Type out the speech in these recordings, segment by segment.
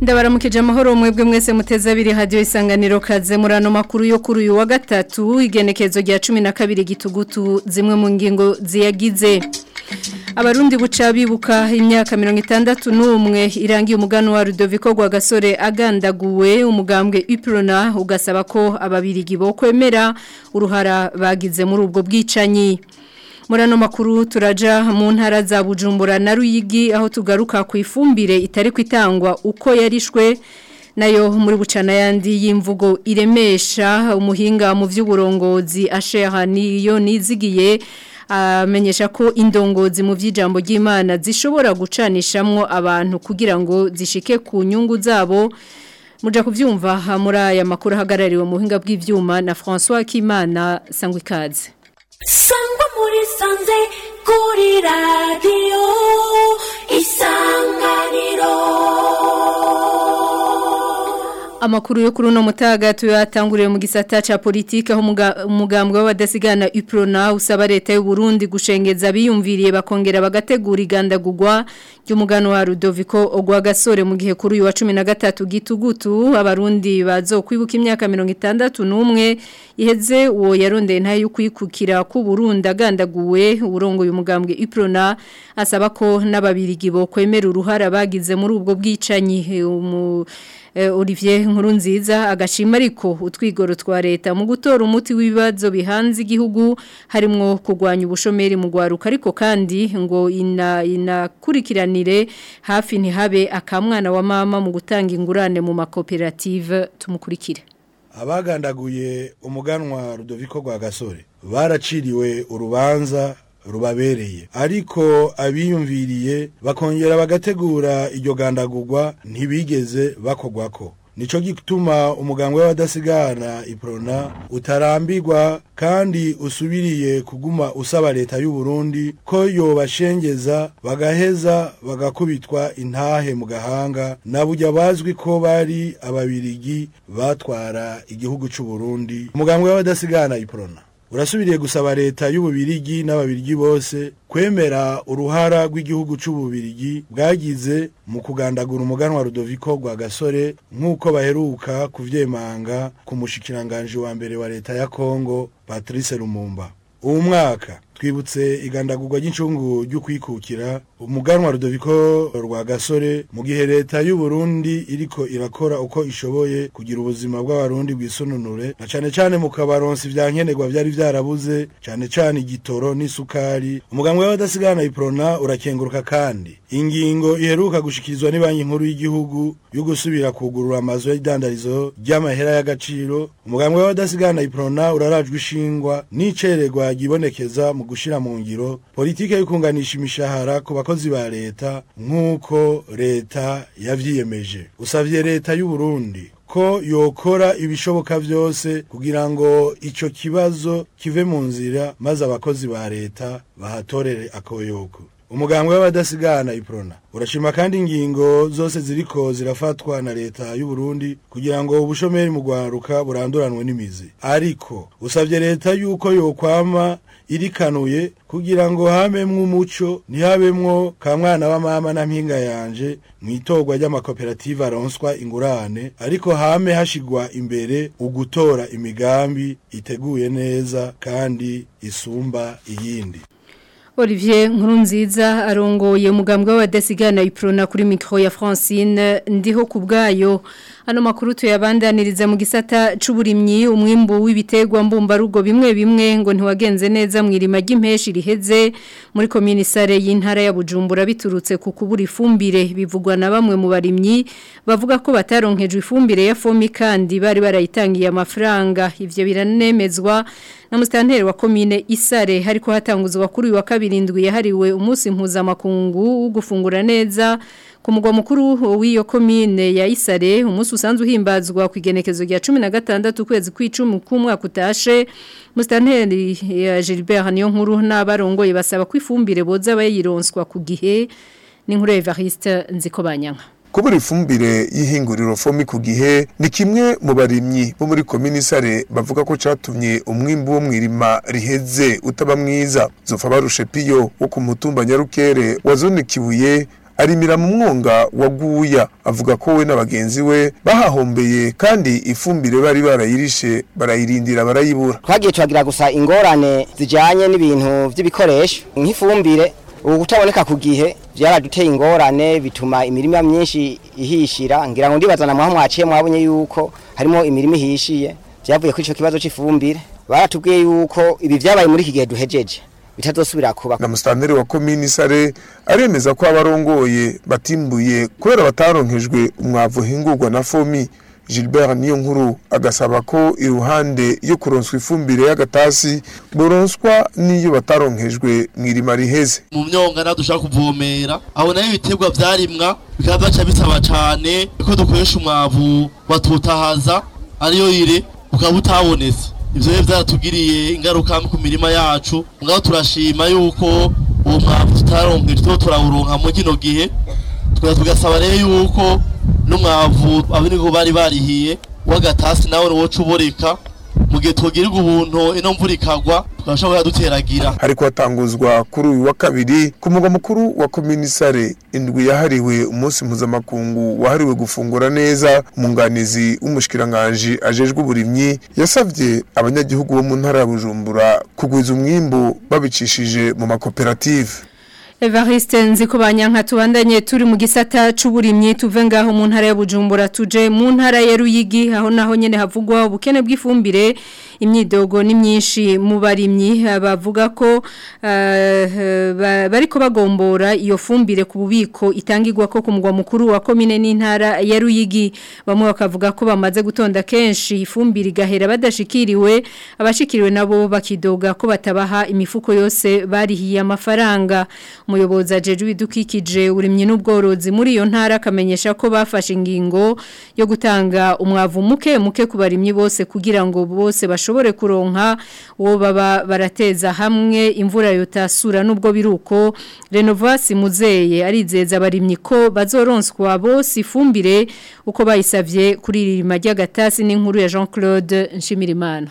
ndabaramukije amahoro mwebwe mwese muteze abiri hadiyo isanganiro kaze muri makuru yo kuri uyu wa gatatu igenekezo rya cumi na kabiri gitugutu zimwe mu ngingo ziyagize abarundi buca bibuka imyaka mirongo itandatu n'umwe irangiye umugano wa rudoviko rwa gasore agandaguwe umugambwe ipirona ugasaba ko ababirigi bo kwemera uruhara bagize muri ubwo bwicanyi muri makuru turaja mu ntara za bujumbura na ruyigi aho tugaruka ku ifumbire itari kwitangwa uko yarishwe nayo muri bucana yandi y'imvugo iremesha umuhinga mu by'uburongozi ashera niyo nizigiye amenyesha ko indongozi mu by'ijambo ry'imana zishobora gucanishamwo abantu kugira ngo zishike ku nyungu zabo muja kubyumva muri aya makuru ahagarariwe mu buhinga bw'ibyuma na François kimana sangwa ikaze sangwa 우리 선생 꼬리 라디오 이상한이로 amakuru yo kuri uno mutagatu yatanguriwe mu gisata cya politiki aho umugambwe w'abadasigana iprona usaba leta y'u Burundi gushengeza biyumviriye bakongera bagategura igandagugwa ry'umugano wa Rudoviko ogwa gasore mu gihe kuri uyu wa 13 gitugutu abarundi bazo kwibuka imyaka 61 iheze uwo yarondeye ntayo kwikukira ku Burundi agandaguwe uyu umugambwe iprona asaba ko n'ababirigi bo kwemera uruhara bagize muri ubwo bwicanyi Eh, Olivier Nkurunziza agashima ariko utwigoro twa leta mu gutora umuti w'ibibazo bihanze igihugu harimo kurwanya ubushomeri mu gwaruka ariko kandi ngo ina inakurikiranire hafi ntihabe akamwana wa mama mu gutanga ingurane mu makoperative tumukurikire abagandaguye umuganwa Rudoviko Rwagasore baraciriwe urubanza rubabereye ariko abiyumviriye bakongera bagategura iryo gandagurwa ntibigeze bakogwa ko nico gituma umuganga w'abadasigara iprona utarambirwa kandi usubiriye kuguma usaba leta y'u Burundi ko yobashengeza bagaheza bagakubitwa intahe mu gahanga na nabujya bazwi ko bari ababirigi batwara igihugu cy'u Burundi umuganga w'abadasigara iprona urasubiriye gusaba leta y'ububirigi n'ababirigi bose kwemera uruhara rw'igihugu cy'ububirigi bwagize mu kugandagura umuganwa Rudoviko rwa gasore nk'uko baheruka kubyemanga ku mushikiranganji wa mbere wa leta ya kongo patrice rumumba uwo mwaka twibutse igandagurwa ry'incungu ryo kwikukira umuganwa rudoviko rwa gasore mu gihe leta y'u Burundi iriko irakora uko ishoboye kugira ubuzima bw'abarundi bwisununure na cane cane mu kabaronsi vya nkenerwa byari byarabuze cane cane igitoro n'isukari umuganwa w'abadasigana iprona urakenguruka kandi ingingo iheruka gushikirizwa ni banki nkuru y'igihugu yo gusubira kugurura amazu y'idandarizo ry'amahera y'agaciro umuganwa w'abadasigana iprona urarajwe ishingwa n'iceregwa gibonekeza mu gushira mu ngiro politike yo kunganisha imishahara ku bakozi ba leta nk'uko leta yavyiyemeje usabye leta y'u Burundi ko yokora ibishoboka byose kugira ngo icyo kibazo kive mu nzira maze abakozi ba leta bahatorere akoyoko umuganga w'abadasigana iprona urashima kandi ingingo zose ziriko zirafatwa na leta y'u Burundi kugira ngo ubushomeri mu gwaruka buranduranwe n'imizi ariko usabye leta yuko yokwama irikanuye kugira ngo habemwo umuco ntihabemwo kamwana mwana wa mama na mpinga yanje mu itorwa ry'amakoperative aronswa ingurane ariko hame hashigwa imbere ugutora imigambi iteguye neza kandi isumba iyindi Olivier Nkurunziza arongoye umugambwe w'abadasigana iprona kuri micro ya Francine ndiho kubgayo Hano makuru tuyabandaniriza mu gisata c'uburimyi umwimbu w'ibitegwa mbumbarugo bimwe bimwe ngo ntiwagenze neza mu irima ry'impeshi riheze muri komini sare y'intara ya Bujumbura biturutse ku kubura ifumbire bivugwa na bamwe mu barimyi bavuga ko bataronkejwe ifumbire ya fomi kandi bari barayitangiye amafaranga ivyo biranemezwa na mustanteri wa komine Isare hariko hatanguzwa kuri wa kabirindwi yahariwe umunsi mpuzamakungu wo gufungura neza ku mugwa mukuru w'iyo komine ya Isare umunsi usanzwe uhimbazwa ku igenekezo rya 16 ukwezi kw'icumi k'umwaka utashe Mustanteri Gilbert niyo nkuru n'abarongoye basaba kwifumbire boza bayironswa ku gihe ni nkuru Evariste Nzikobanyanka kubura ifumbire y'ihinguriro fomi ku gihe ni kimwe mu barimyi bo muri kominisare bavuga ko catumye umwimbu wo riheze utaba mwiza zofa barushe piyo wo ku mutumba nyarukere wazone kibuye arimira mu mwonga wa guya avuga ko we na’ bagenzi we bahahombeye kandi ifumbire bari barayirishe barayirindira barayibura twagiye tuhagira gusa ingorane zijyanye n'ibintu by'ibikoresho nk'ifumbire ubu kutaboneka ku gihe byaraduteye ingorane bituma imirima myinshi ihishira ngira ngo ndibazana mwaho mwaciye mwabonye yuko harimo imirima ihishiye byavuye kuri icyo kibazo cy'ifumbire baratubwiye yuko ibi byabaye muri iki gihe duhejeje bitazosubira kuba na musitanteri wa komini sare aremeza ko abarongoye batimbuye kubera bataronkejwe umwavu uhingurwa na fomi gilbert niyo nkuru agasaba ko iruhande yo kuronswa ifumbire y'agatasi boronswa n'iyo bataronkejwe mu irima riheze mu myonga dushaka kuvomera aho nayo ibiterwa byarimwa bikaba byaca bisaba cyane ko dukoresha umwavu batuwutahaza ariyo ire ukaba utabonetse ibyo biba byaratugiriye ingaruka ku mirima yacu ngaho turashima yuko uwo mwambi tutaronka ibyo turawuronka mu kino gihe tugasaba rero yuko n'umwavu abariho bari barihiye w'agatasi nawe niwo uca mu gihe tugirirwa ubuntu ino mvura ikagwa bashobora duteragira ariko hatanguzwa kuri uyu wa kabiri ku mugwa mukuru wa kominisare indwi yahariwe umunsi mpuzamakungu wahariwe gufungura neza umwunganizi w'umushikiranganji ajejwe uburimyi yasabye abanyagihugu bo mu ntara ya bujumbura kugwiza umwimbu babicishije mu makoperative Evariste nzikubanya nka tubandanye turi mu gisata cy’uburimyi tuve ngaho mu ntara ya Bujumbura tuje mu ntara ya Ruyigi aho naho nyine havugwa ubukene bw'ifumbire imyidogo ni myinshi mu barimyi bavuga ko eh, bariko bagombora iyo fumbire ku bubiko itangirwa ko ku mugwa mukuru wa komine n'intara ya Ruyigi bamwe bakavuga ko bamaze gutonda kenshi ifumbire gahera badashikiriwe abashikiriwe nabo bakidoga ko batabaha imifuko yose barihiye amafaranga umuyobozi ajeje ibidukikije urimye n'ubworozi muri iyo ntara akamenyesha ko bafashe ingingo yo gutanga umwavu muke muke ku barimyi bose kugira ngo bose bashobore bashobore kuronka uwo baba barateza hamwe imvura yotasura nubwo biruko renovasi muzeye arizeza abarimyi ko bazoronswa bose ifumbire uko bayisabye kuri iri gatasi n'inkuru ya Jean Claude Nshimirimana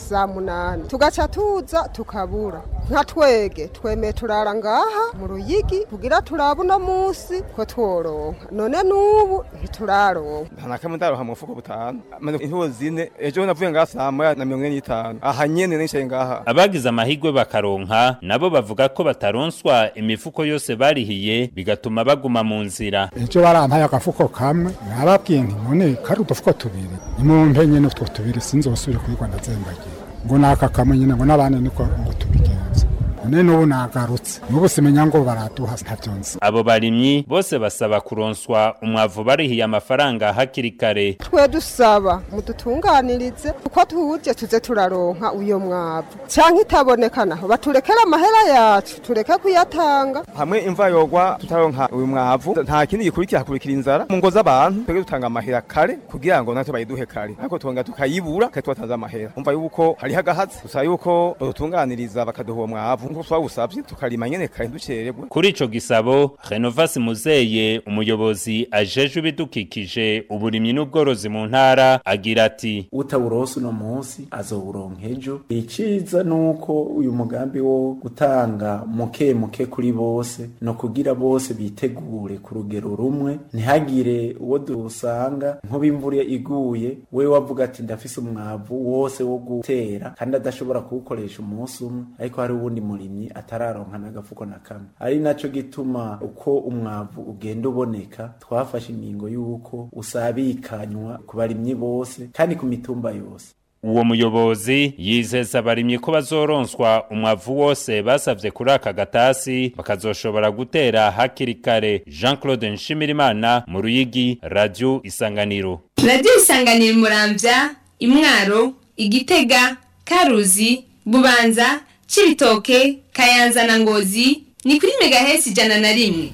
saa munani tugaca tuza tukabura nka twege twemeye turara ngaha mu Ruyigi kugira turabe uno munsi ko tworoha none n'ubu ntituraroha nta kamwe ndaroha mu mufuko butanu maze intubo zine ejo navuye ngaha saa moya na mirongo ine n'itanu aha nyene nicaye ngaha abagize amahigwe bakaronka nabo bavuga ko bataronswa imifuko yose barihiye bigatuma baguma mu nzira ejo barampaye agafuko kamwe nababwiye nti none kari udufuko tubiri nimumpe nyene utwo tubiri sinzosubire kwigwa ndazembagiye ngo naka kamwe nyine ngo n'abandi niko ngo tubigenze none n'ubu nagarutse n'ubu simenya ngo baraduha ntabyo nzi abo barimyi bose basaba kuronswa umwavu barihiye amafaranga hakiri kare twe dusaba mudutunganirize kuko tuje tuze turaronka uyo mwavu cyangwa itaboneka naho baturekere amahera yacu tureke kuyatanga hamwe imva yogwa tutaronka uyu mwavu nta kindi gikurikira hakurikira inzara mu ngo z'abantu twebwe dutanga amahera kare kugira ngo natwe bayiduhe kare ariko tubanza tukayibura kandi tubatanze amahera umva yuko hariho agahatsi gusa yuko badutunganiriza bakaduha uwo mwavu nk'uko twagusabye tukarima nyene kandi dukeregwa kuri ico gisabo Renovas Muzeye umuyobozi ajeje ibidukikije uburimyi n'ubworozi mu ntara agira ati utawuronse no munsi azowuronka iciza nuko uyu mugambi wo gutanga muke muke kuri bose no kugira bose bitegure ku rugero rumwe ntihagire uwo dusanga nkuba imvura iguye we wavuga ati ndafise umwavu wose wo gutera kandi adashobora kuwukoresha umunsi umwe ariko hari uwundi muri umurimyi atararonka n'agafuko na kamwe ari naco gituma uko umwavu ugenda uboneka twafashe ingingo y'uko usabikanywa ku barimyi bose kandi ku mitumba yose uwo muyobozi yizeza abarimyi ko bazoronswa umwavu wose basabye kuri aka gatasi bakazoshobora gutera hakiri kare jean claude nshimirimana mu ruyigi radiyo isanganiro radiyo isanganiro murambya imwaro igitega karuzi bubanza cy'ibitoke kayanza na ngozi ni kuri megahesi ijana na rimwe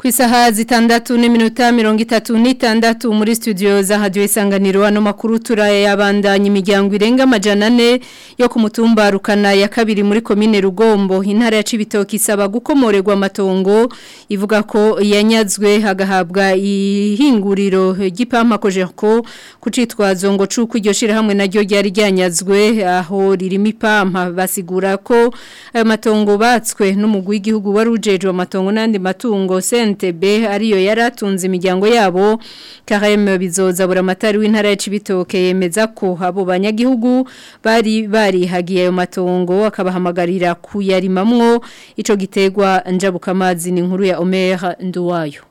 ku isaha zitandatu n'iminota mirongo itatu n'itandatu muri studio za hadiyo isanganiro ano makuru turayabandanya imiryango irenga amajana ane yo ku mutumba rukana ya kabiri muri komine rugombo intara ya cibitoki isaba gukomorerwa amatongo ivuga ko yanyazwe hagahabwa ihinguriro ry'ipampako jeriko kucitwazo ngo cuko iryo shirahamwe naryo ryari ryanyazwe aho ririmo ipampa basigura ko ayo matongo batswe n'umugwi w'igihugu wari ujejwe matongo n'andi matungo sen Entebbe ariyo yari atunze imiryango yabo Karem bizozabura amatari w'intara ya Cibitoke yemeza ko abo banyagihugu bari barihagiye ayo matongo akabahamagarira kuyarimamwo ico gitegwa njabukamazi ni inkuru ya Omer Nduwayo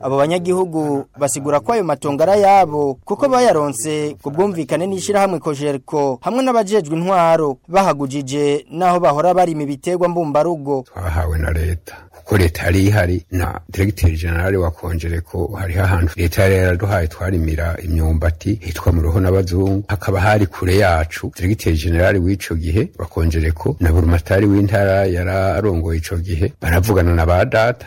abo banyagihugu basigura ko ayo matongo ari ayabo kuko bayaronse ku bwumvikane n'ishirahamwe kojeriko hamwe n'abajejwe intwaro bahagujije naho bahora barima ibiterwa mbumbarugo twahawe na leta ko leta yari ihari na diregiteri generale wa konjere ko hari hahantu leta yari yaraduhaye twarimira imyumbati hitwa mu ruho n'abazungu hakaba hari kure yacu diregiteri generale w'ico gihe wa konjere ko na burumatari w'intara yararongoye icyo gihe baravugana na ba data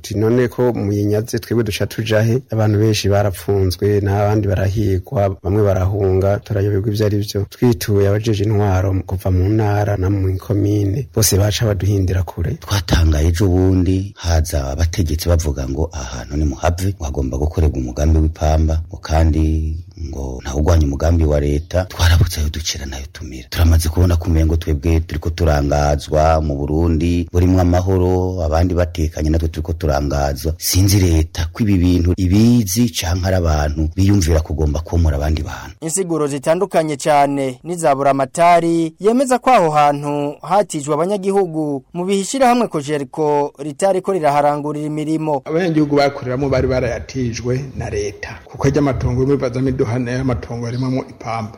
tuti none ko muyinyaze twebwe duca tujahe abantu benshi barapfunzwe n'abandi barahigwa bamwe barahunga turayoberwa ibyo ari byo twituye abajeje intwaro kuva mu ntara na mu komine bose baca baduhindira kure twatangaye ejo bundi haza abategetsi bavuga ngo ahantu ni muhave wagomba gukorerwa umugambi w'ipamba ngo kandi ngo ntawugwanya umugambi wa leta twarabutse ayo dukira nayo tumira turamaze kubona kumenya ngo twebwe ko turangazwa mu burundi burimwo amahoro abandi batekanye natwe ko turangazwa sinzi leta ko ibi bintu ibizi cyangwa ari abantu biyumvira kugomba komora abandi bantu insiguro zitandukanye cyane n'izabura amatari yemeza ko aho hantu hatijwe abanyagihugu mu bihishira hamwe ko jeriko ritari ko riraharangurira imirimo abanyagihugu bakoreramo bari barayatijwe na leta kuko ajya amatongo y'umuvazamo duhane amatongo arimamo ipamba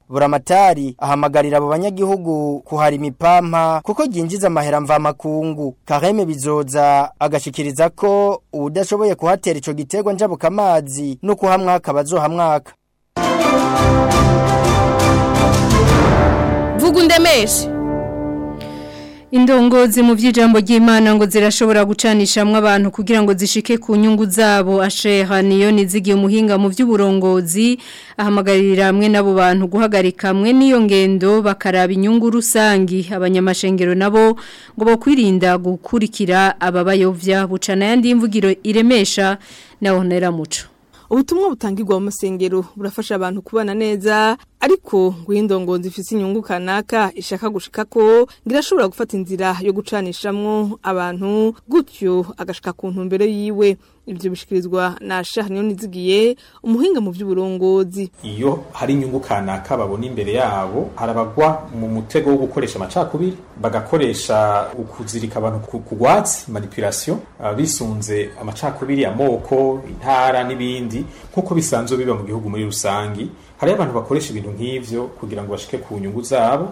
buramatari ahamagarira abo banyagihugu kuhara imipampa kuko ryinjiza amahera mvamakungu kareme bizoza agashikiriza ko udashoboye kuhatera ico gitego njabuka amazi no kuhamwaka bazohamwaka Vugu ndemeshe indongozi mu by'ijambo ngo zirashobora gucanishamwe abantu kugira ngo zishike ku nyungu zabo ashera niyo nizigiye umuhinga mu by'uburongozi ahamagarira hamwe n'abo bantu guhagarika hamwe n'iyo ngendo bakaraba inyungu rusangi abanyamashengero nabo ngo bakwirinda gukurikira ababayobya bucana yandi imvugiro iremesha na onera muco ubutumwa butangirwa mu musengero burafasha abantu kubana neza ariko guhindongonza ifite inyungu kanaka ishaka gushika ko girashobora gufata inzira yo gucanishamo abantu gutyo agashika ku ntumbero yiwe ibyo bishikirizwa na Shah niyo nizigiye umuhinga mu by'uburongozi iyo hari inyungu kanaka babona imbere yabo harabagwa mu mutego wo gukoresha amacakubiri bagakoresha ukuzirika abantu ku gwatsi manipulation ah, bisunze amacakubiri amoko intara n'ibindi nkuko bisanzwe biba mu gihugu muri rusange. hariho abantu bakoresha ibintu nk'ibyo kugira ngo bashike ku nyungu zabo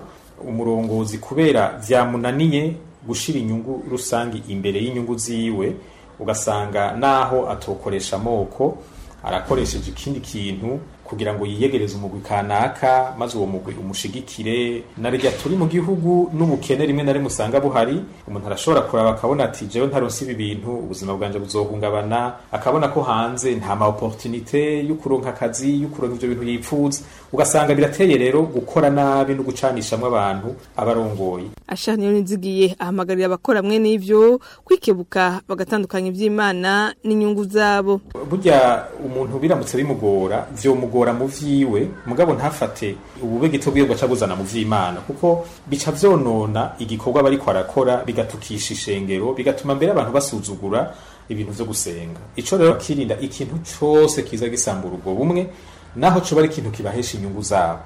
umurongozi kubera byamunaniye gushyira inyungu rusange imbere y'inyungu ziwe ugasanga naho atokoresha amoko arakoresheje ikindi kintu kugira ngo yiyegereze umugwi kanaka maze uwo mugwi umushigikire na turi mu gihugu n'ubukene rimwe na rimwe usanga buhari umuntu arashobora kuraba akabona ati jewe ntaronse ibi bintu ubuzima bwanjye buzohungabana akabona ko hanze nta ma opportunité yo akazi yo kuronka bintu yipfuza ugasanga birateye rero gukora nabi no gucanishamwe abantu abarongoye Ashaniro nizigiye ahamagarira abakora mwene ivyo kwikebuka bagatandukanya iby'Imana n'inyungu zabo burya umuntu biramutse bimugora vyo kumugora mu vyiwe mugabo ntafate ububegito bwiwe gaca buzana mu vy'Imana kuko bica vyonona igikorwa bariko arakora bigatukisha ishengero bigatuma mbere abantu basuzugura ibintu vyo gusenga ico rero kirinda ikintu cose kiza gisambura ubwo bumwe naho coba ari ikintu kibahesha inyungu zabo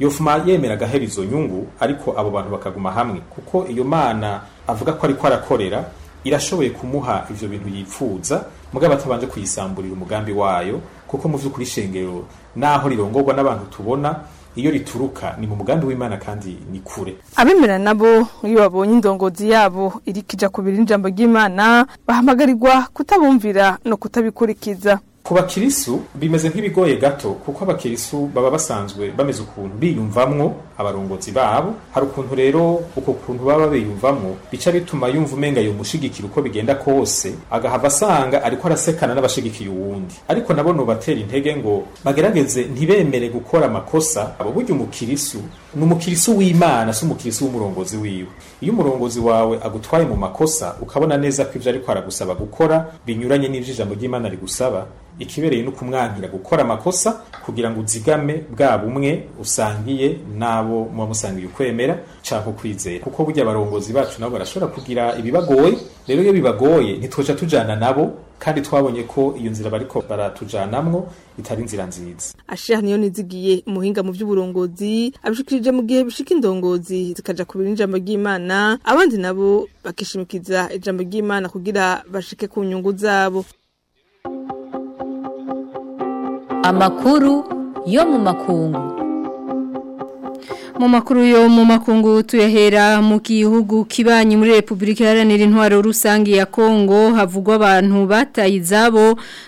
yofuma yemera agahera izo nyungu ariko abo bantu bakaguma hamwe kuko iyo mana avuga ko ariko arakorera irashoboye kumuha ivyo bintu yipfuza mugabo atabanje kuyisamburira umugambi wayo kuko mu vy'ukuri ishengero n'aho rirongorwa n'abantu tubona iyo rituruka ni mu mugambi w'imana kandi ni kure abemera nabo iyo babonye indongozi yabo ijya kubera ijambo ry'imana bahamagarirwa kutabumvira no kutabikurikiza ku bakirisu bimeze nk'ibigoye gato kuko abakirisu baba basanzwe bameze ukuntu biyumvamwo abarongozi babo hari ukuntu rero uko kuntu baba biyumvamwo bica bituma yumva umenga yomushigikira uko bigenda kose agahava asanga ariko arasekana n'abashigikiye uwundi ariko nabo nobatera intege ngo bagerageze ntibemere gukora amakosa abo burya umukirisu ni umukirisu w'imana si umukirisu w'umurongozi wiwe iyo umurongozi wawe agutwaye mu makosa ukabona neza ko ibyo ariko aragusaba gukora binyuranye n'ivyo ijambo ry'imana rigusaba ikibereye no kumwankira gukora amakosa kugira ngo uzigame bwa bumwe usangiye n'abo muba musangiye ukwemera cyangwa ukwizera kuko burya abarongozi bacu nabo barashobora kugira ibibagoye rero iyo bibagoye ntitujya tujyana nabo kandi twabonye ko iyo nzira bariko baratujanamwo itari nzira nziza Ashia niyo nizigiye umuhinga mu by'uburongozi abishikirije mu gihe bishika indongozi zikaja kubira ijambo ry'Imana abandi nabo bakishimikiza ijambo ry'Imana kugira bashike ku nyungu zabo amakuru yo mu makungu mu makuru yo mu makungu tuyahera mu gihugu kibanyi muri Republika Iharanira Intwaro Rusange ya Kongo havugwa abantu bataye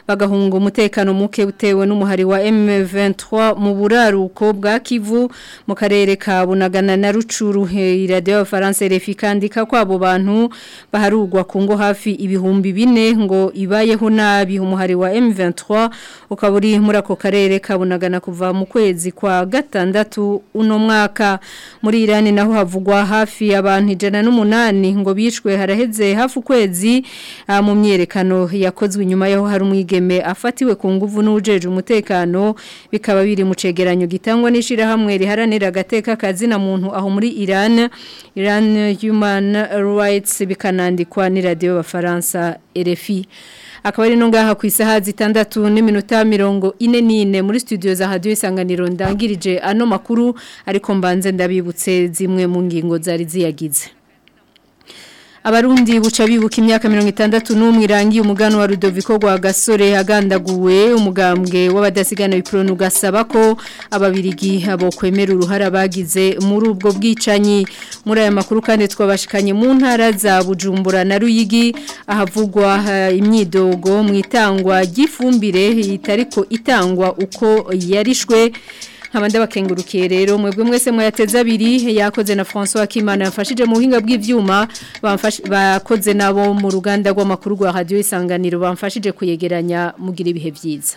bagahunga umutekano muke utewe n'umuhari wa M23 mu buraruko bwa Kivu mu karere ka Bunagana na Rucuru Radio France RFI kandika ko abo bantu baharugwa ku ngo hafi ibihumbi bine ngo ibayeho nabi umuhari wa M23 ukaburi muri ako karere ka Bunagana kuva mu kwezi kwa gatandatu uno mwaka Afurika muri Iran naho havugwa hafi abantu ijana n'umunani ngo bishwe haraheze hafi ukwezi ah, mu myerekano yakozwe nyuma yaho hari umwigeme afatiwe ku nguvu n'ujeje umutekano bikaba biri mu cegeranyo gitangwa n'ishirahamwe riharanira agateka kazina muntu aho muri Iran Iran Human Rights bikanandikwa ni radio Bafaransa RFI akaba ari ngaha ku isaha zitandatu n'iminota mirongo ine n'ine muri studio za hadiyo isanganiro ndangirije ano makuru ariko mbanze ndabibutse zimwe mu ngingo zari ziyagize abarundi buca bibuka imyaka mirongo itandatu n'umwe irangiye umugano wa rudoviko rwa gasore agandaguwe umugambwe w'abadasigana bipironi ugasaba ko ababirigi abo kwemera uruhara bagize muri ubwo bwicanyi muri aya makuru kandi twabashikanye mu ntara za bujumbura na ruyigi ahavugwa eh, imyidogo mu itangwa ry'ifumbire itariko itangwa uko yarishwe nkabandi bakengurukiye rero mwebwe mwese mwayateze abiri yakoze na François Kimana yafashije mu buhinga bw'ibyuma bakoze nabo mu ruganda rw'amakuru rwa radio isanganiro bamfashije kuyegeranya mugira ibihe byiza